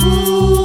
Ooh.